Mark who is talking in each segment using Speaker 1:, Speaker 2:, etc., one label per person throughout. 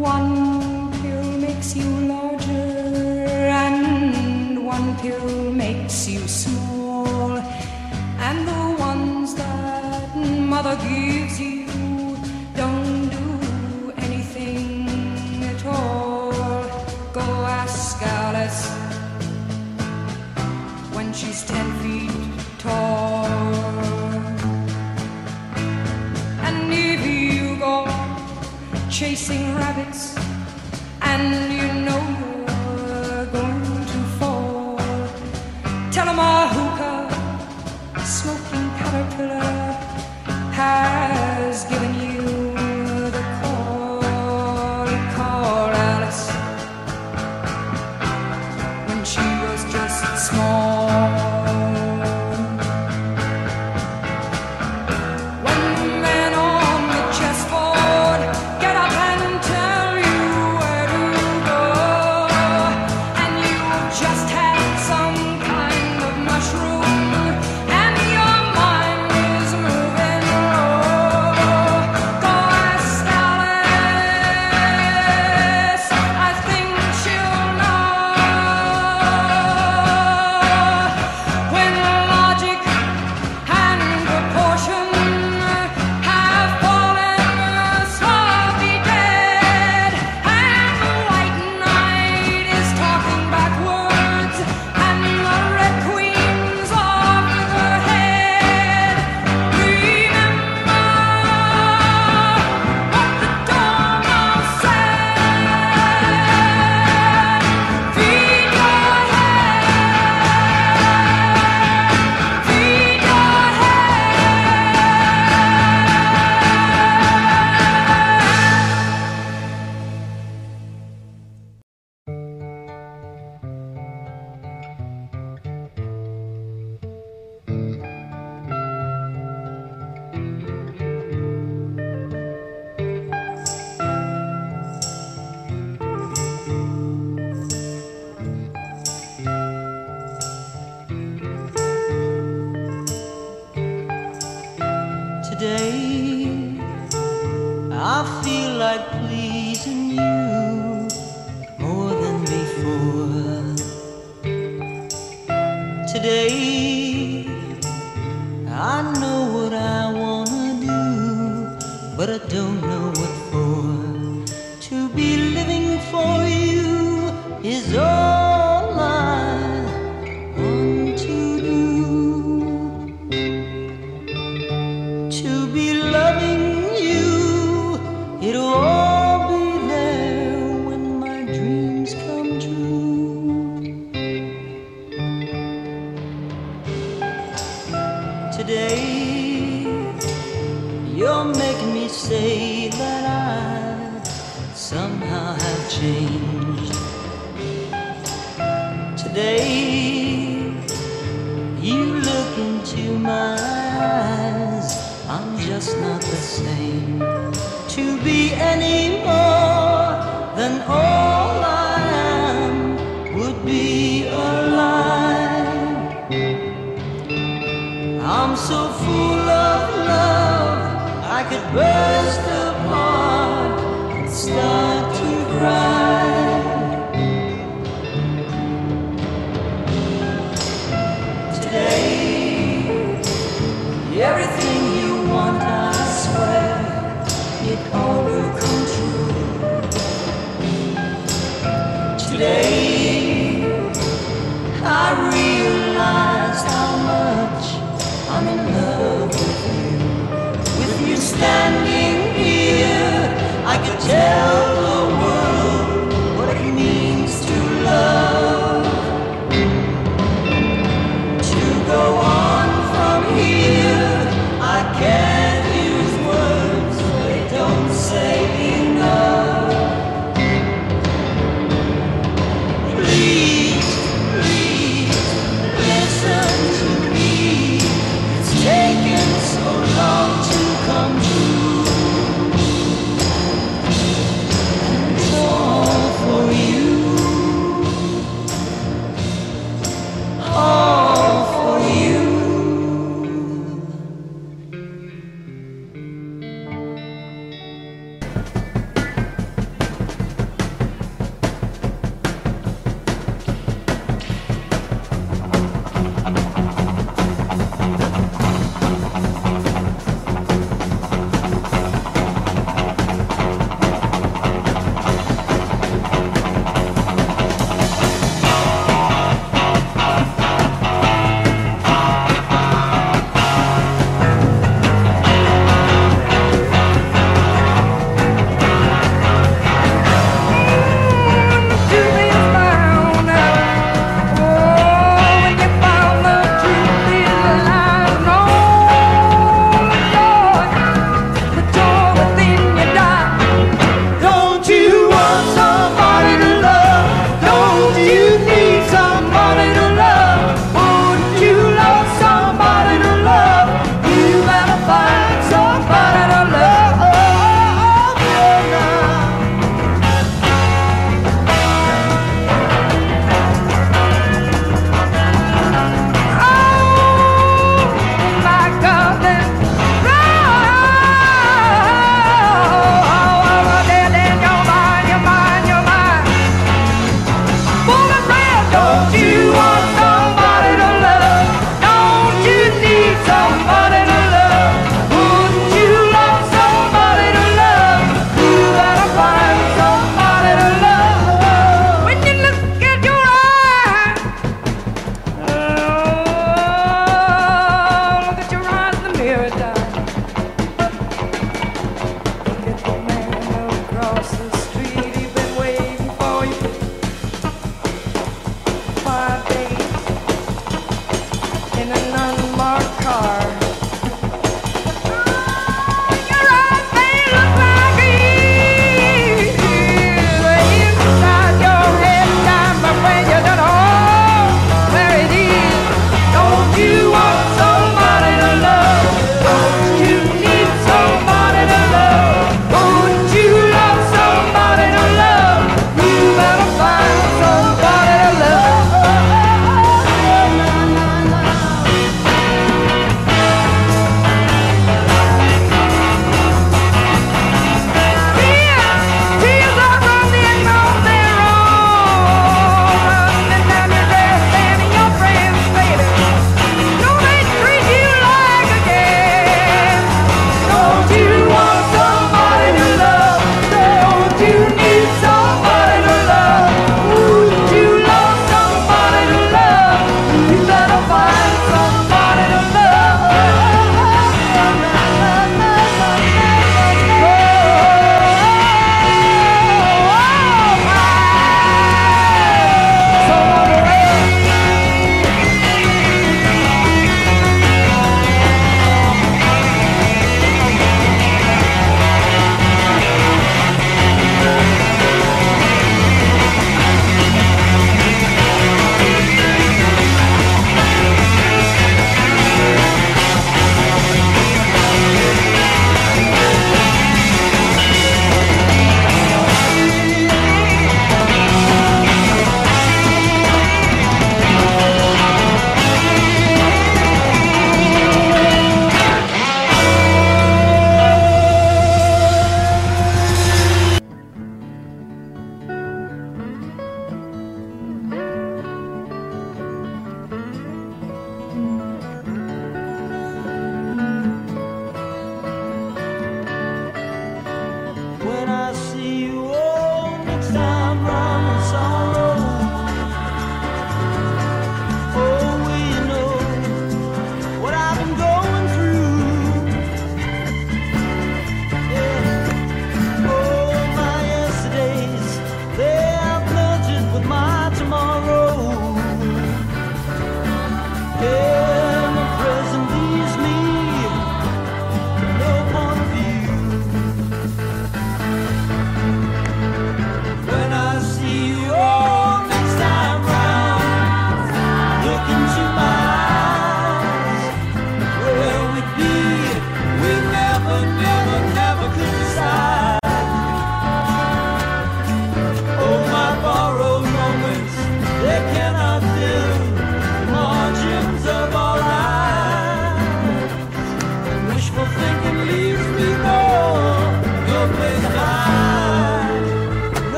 Speaker 1: One pill makes you larger, and one pill makes you small. And the ones that mother gives you don't do anything at all. Go ask Alice when she's ten feet tall. And if you go chasing having
Speaker 2: today. I feel like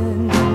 Speaker 2: again.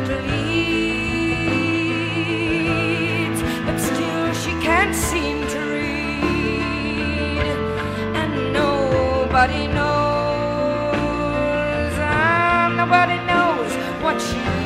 Speaker 2: little
Speaker 1: leads, but still she can't seem to read, and nobody knows, and nobody knows what she.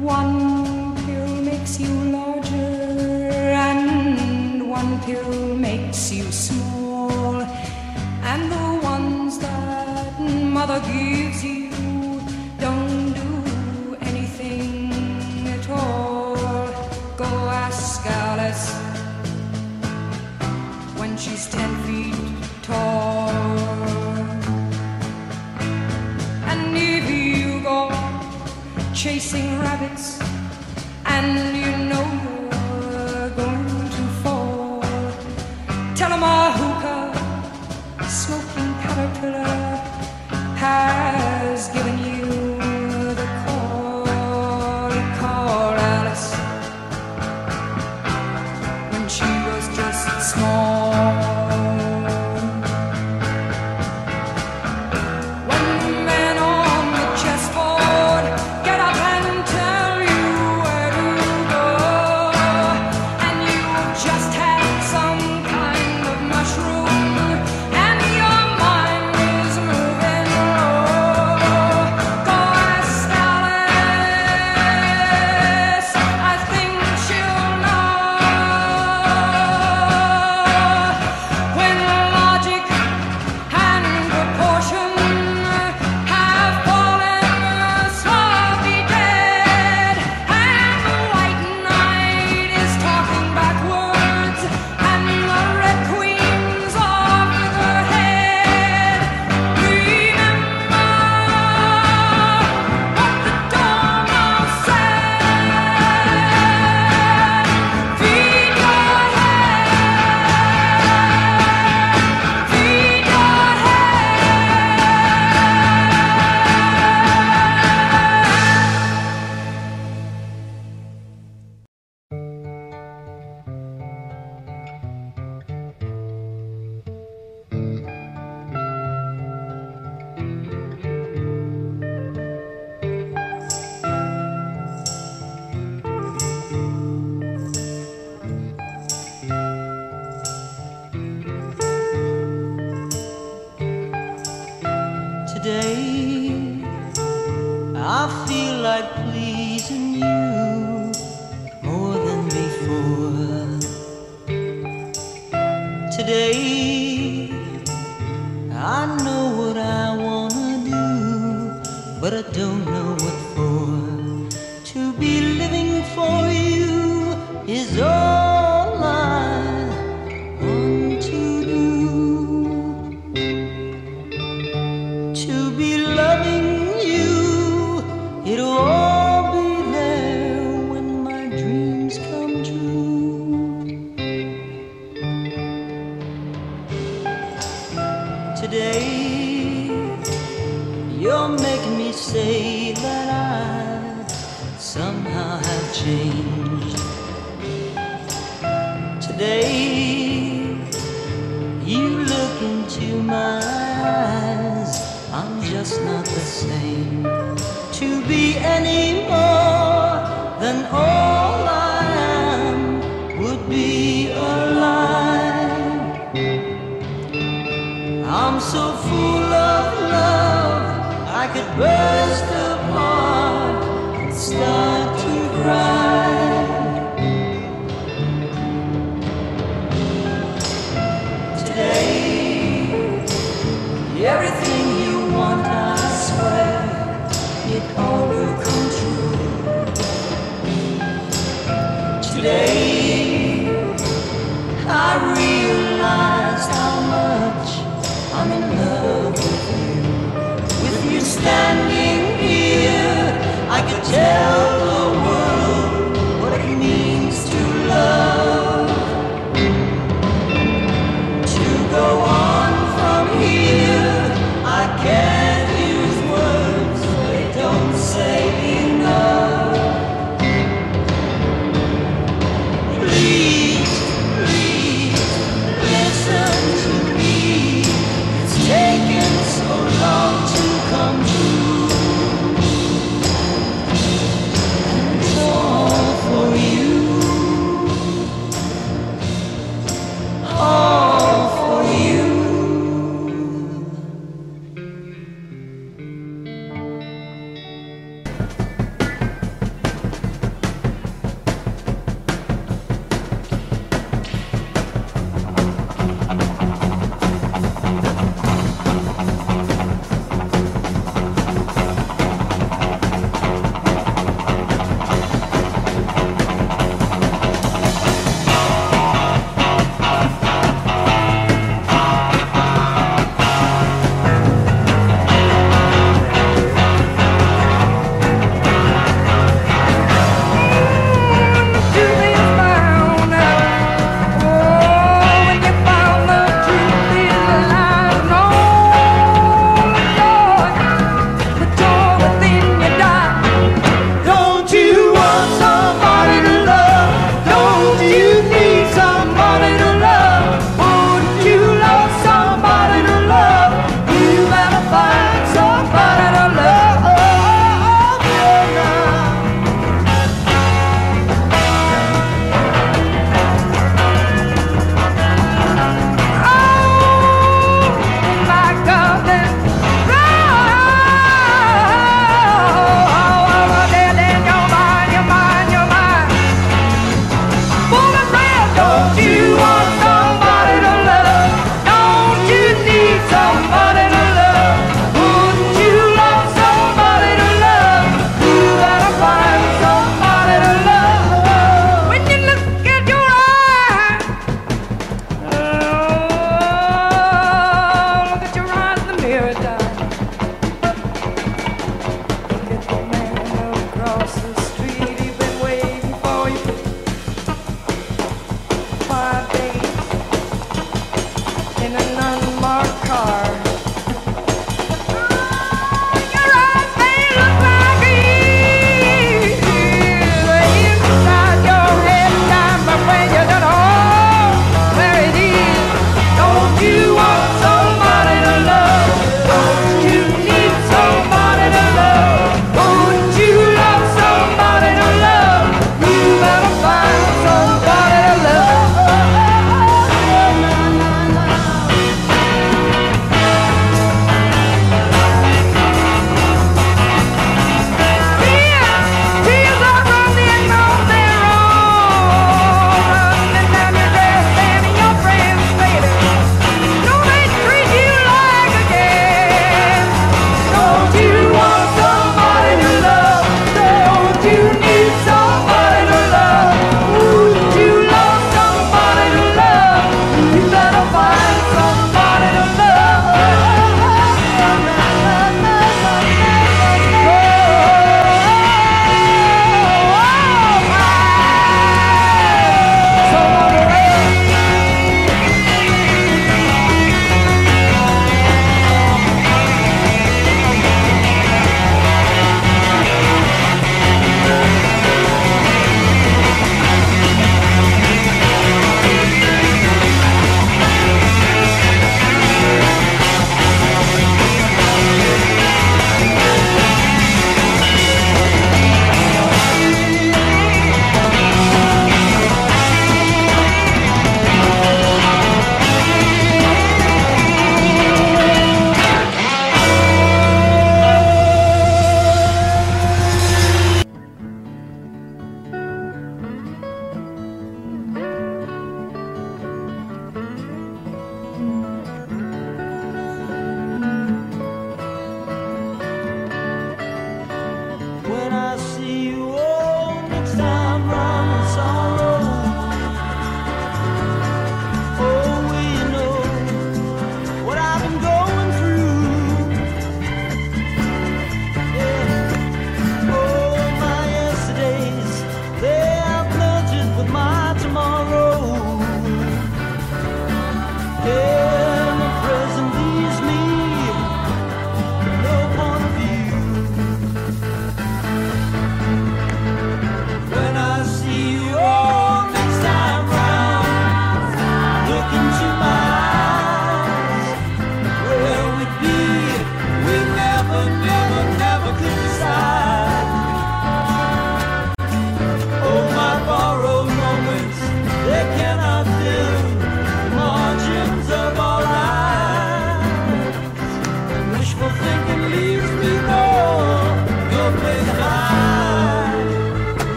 Speaker 1: One pill makes you larger, and one pill makes you smaller. day. I
Speaker 2: feel like pleasing you more than before. Today I know what I wanna do but I don't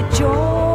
Speaker 1: until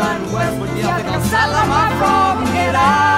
Speaker 2: sun west, but yeah, I think I'll up my frog and get out.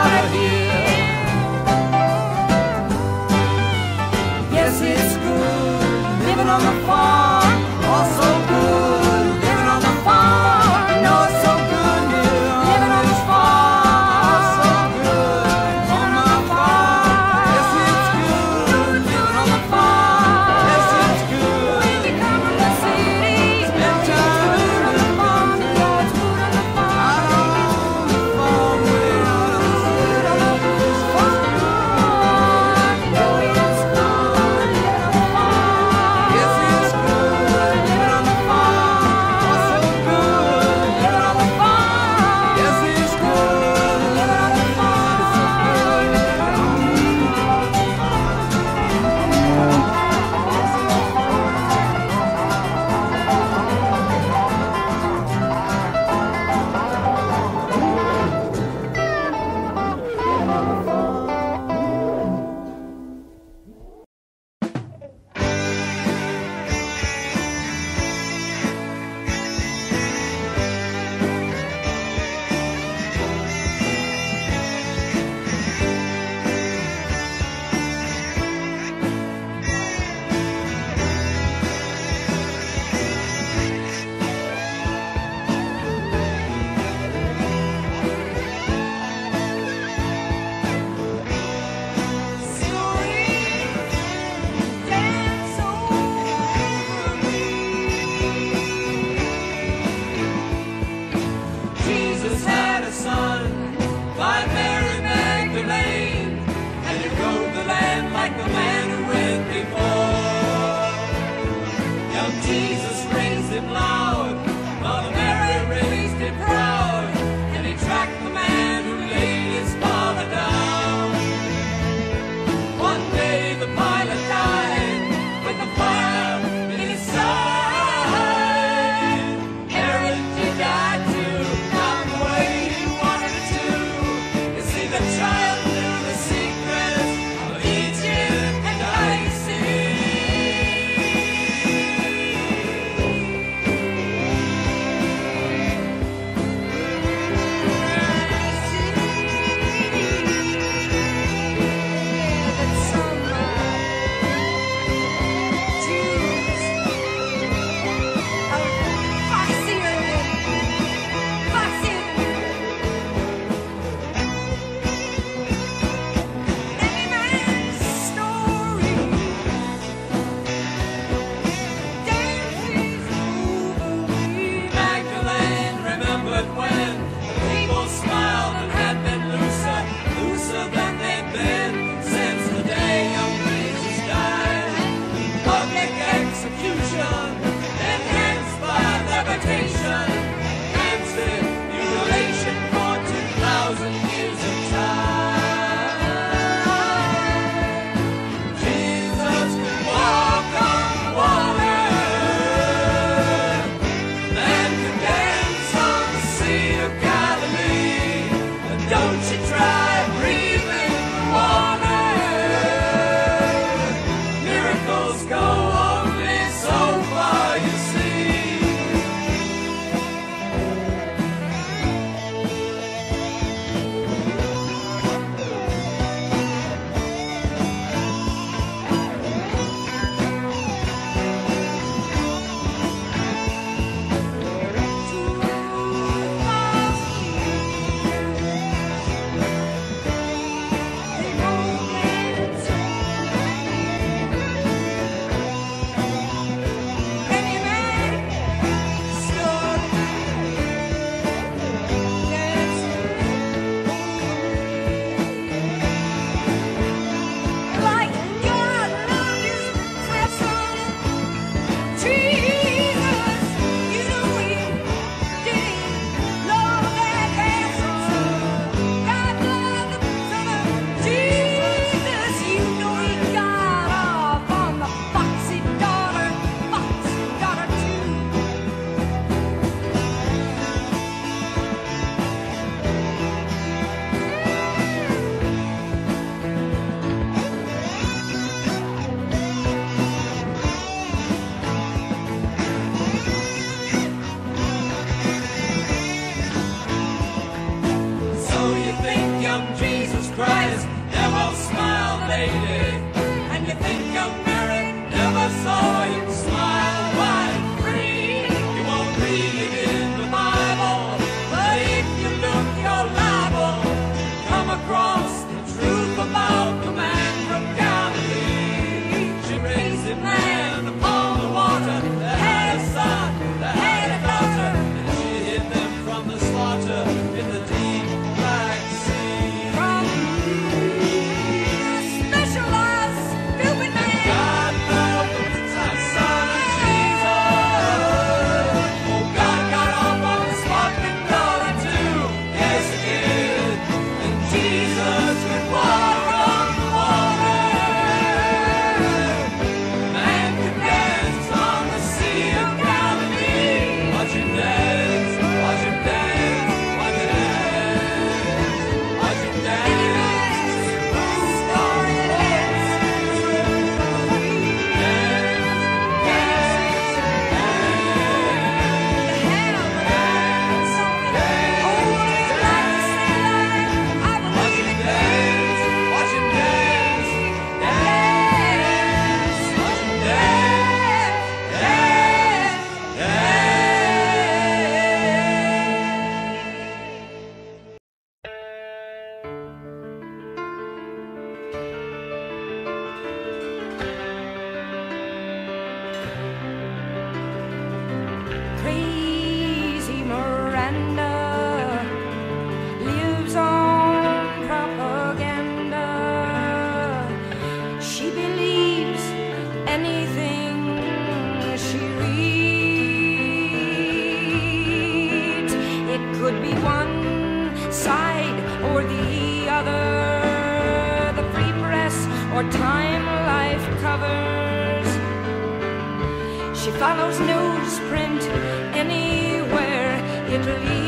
Speaker 1: Anywhere